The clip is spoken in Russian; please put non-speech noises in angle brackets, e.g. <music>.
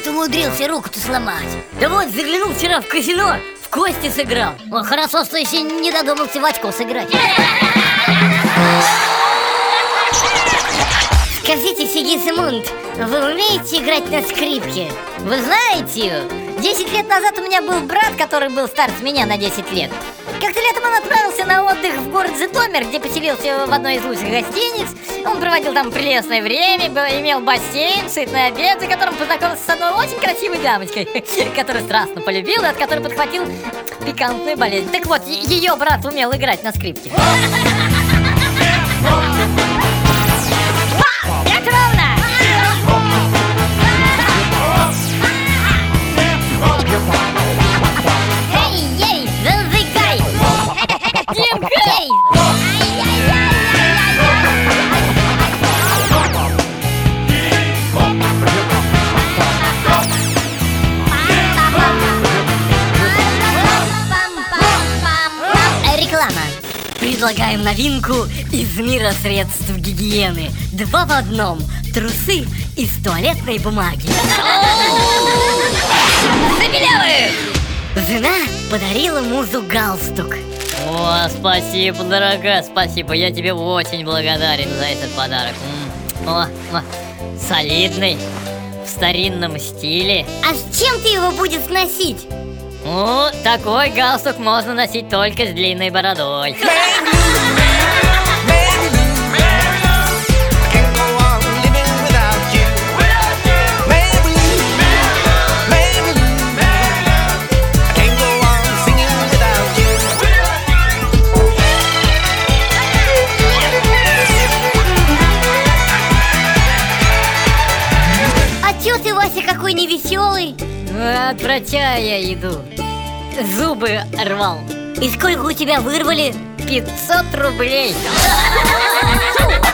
себе руку-то сломать? Да вот, заглянул вчера в казино, в кости сыграл О, хорошо, что еще не додумался в очко сыграть Скажите, Сигизмунд, вы умеете играть на скрипке? Вы знаете ее? Десять лет назад у меня был брат, который был старше меня на 10 лет Как-то летом он отправился город Житомир, где поселился в одной из лучших гостиниц Он проводил там прелестное время, имел бассейн, сытный обед, за которым познакомился с одной очень красивой дамочкой Которую страстно полюбил и от которой подхватил пикантную болезнь Так вот, ее брат умел играть на скрипке Предлагаем новинку из мира средств гигиены. Два в одном. Трусы из туалетной бумаги. Забелявых! Жена подарила музу галстук. О, спасибо, дорогая, спасибо. Я тебе очень благодарен за этот подарок. О, о, солидный, в старинном стиле. А с чем ты его будешь носить? Ну, такой галстук можно носить только с длинной бородой. Вася какой невеселый От врача я иду Зубы рвал И сколько у тебя вырвали? 500 рублей <laughs>